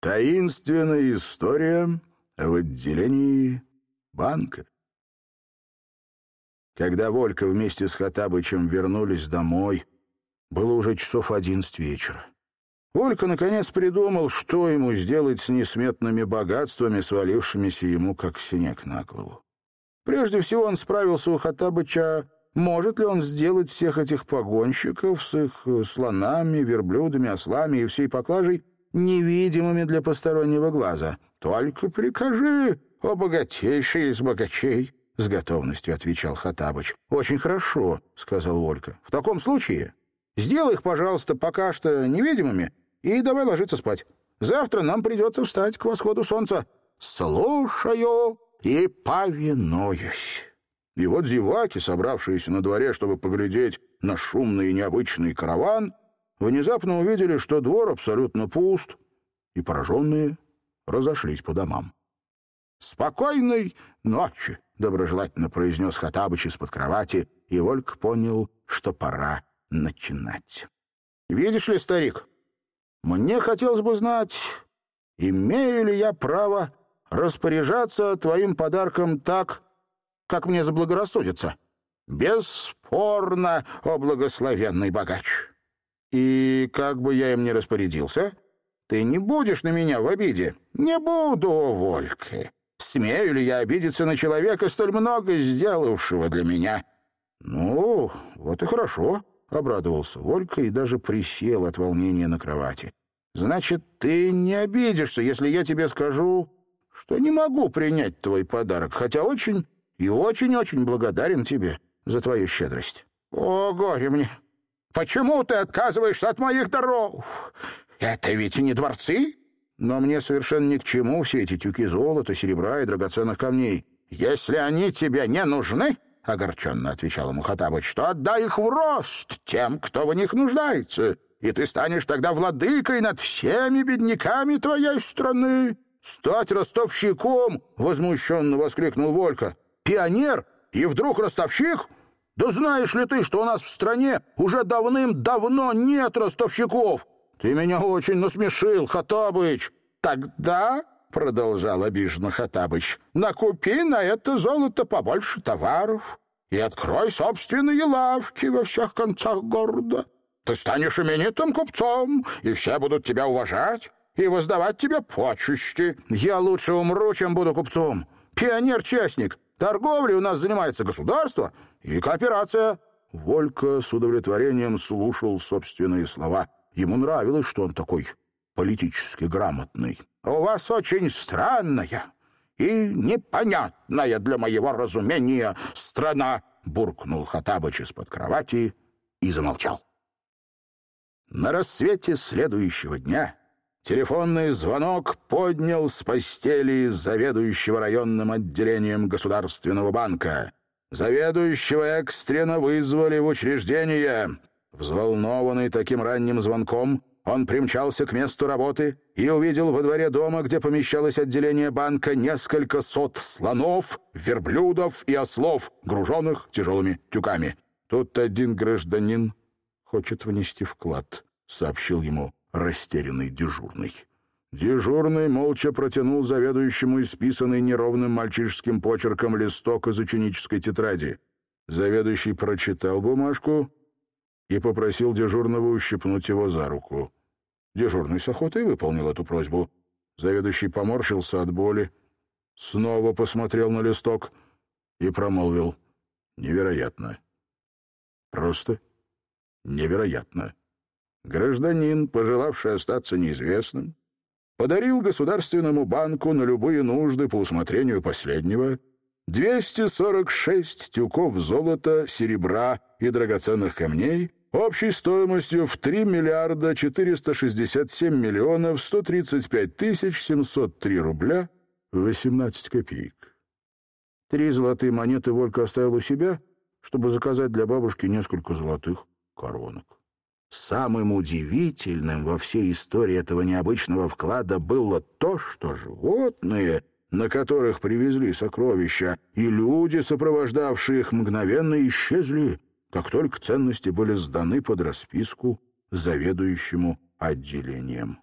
Таинственная история в отделении банка. Когда Волька вместе с Хатабычем вернулись домой, было уже часов одиннадцать вечера. Волька наконец придумал, что ему сделать с несметными богатствами, свалившимися ему как снег на голову. Прежде всего он справился у Хатабыча, может ли он сделать всех этих погонщиков с их слонами, верблюдами, ослами и всей поклажей невидимыми для постороннего глаза. «Только прикажи, о богатейший из богачей!» — с готовностью отвечал Хатабыч. «Очень хорошо», — сказал Олька. «В таком случае сделай их, пожалуйста, пока что невидимыми и давай ложиться спать. Завтра нам придется встать к восходу солнца. Слушаю и повинуюсь». И вот зеваки, собравшиеся на дворе, чтобы поглядеть на шумный и необычный караван, внезапно увидели, что двор абсолютно пуст, и пораженные разошлись по домам. «Спокойной ночи!» — доброжелательно произнес Хатабыч из-под кровати, и Вольк понял, что пора начинать. «Видишь ли, старик, мне хотелось бы знать, имею ли я право распоряжаться твоим подарком так, как мне заблагорассудится?» «Бесспорно, о благословенный богач!» И как бы я им ни распорядился, ты не будешь на меня в обиде. Не буду, Волька. Смею ли я обидеться на человека, столь много сделавшего для меня? Ну, вот и хорошо, — обрадовался Волька и даже присел от волнения на кровати. Значит, ты не обидишься, если я тебе скажу, что не могу принять твой подарок, хотя очень и очень-очень благодарен тебе за твою щедрость. О, горе мне! Почему ты отказываешься от моих даров? Это ведь не дворцы. Но мне совершенно ни к чему все эти тюки золота, серебра и драгоценных камней. Если они тебе не нужны, — огорченно отвечал ему Хатабыч, — то отдай их в рост тем, кто в них нуждается, и ты станешь тогда владыкой над всеми бедняками твоей страны. «Стать ростовщиком!» — возмущенно воскликнул Волька. «Пионер? И вдруг ростовщик? Да знаешь ли ты, что у нас в стране уже давным-давно нет ростовщиков? Ты меня очень насмешил, Хатабыч. Тогда, — продолжал обиженно Хатабыч, — накупи на это золото побольше товаров и открой собственные лавки во всех концах города. Ты станешь именитым купцом, и все будут тебя уважать и воздавать тебе почести. Я лучше умру, чем буду купцом. Пионер-частник. Торговлей у нас занимается государство и кооперация». Волька с удовлетворением слушал собственные слова. Ему нравилось, что он такой политически грамотный. «У вас очень странная и непонятная для моего разумения страна», буркнул Хатабыч из-под кровати и замолчал. На рассвете следующего дня Телефонный звонок поднял с постели заведующего районным отделением Государственного банка. Заведующего экстренно вызвали в учреждение. Взволнованный таким ранним звонком, он примчался к месту работы и увидел во дворе дома, где помещалось отделение банка, несколько сот слонов, верблюдов и ослов, груженных тяжелыми тюками. «Тут один гражданин хочет внести вклад», — сообщил ему растерянный дежурный. Дежурный молча протянул заведующему исписанный неровным мальчишеским почерком листок из ученической тетради. Заведующий прочитал бумажку и попросил дежурного ущипнуть его за руку. Дежурный с охотой выполнил эту просьбу. Заведующий поморщился от боли, снова посмотрел на листок и промолвил «Невероятно! Просто невероятно!» Гражданин, пожелавший остаться неизвестным, подарил Государственному банку на любые нужды по усмотрению последнего 246 тюков золота, серебра и драгоценных камней общей стоимостью в 3 миллиарда 467 миллионов 135 тысяч 703 рубля 18 копеек. Три золотые монеты Волька оставил у себя, чтобы заказать для бабушки несколько золотых коронок. Самым удивительным во всей истории этого необычного вклада было то, что животные, на которых привезли сокровища, и люди, сопровождавшие их, мгновенно исчезли, как только ценности были сданы под расписку заведующему отделением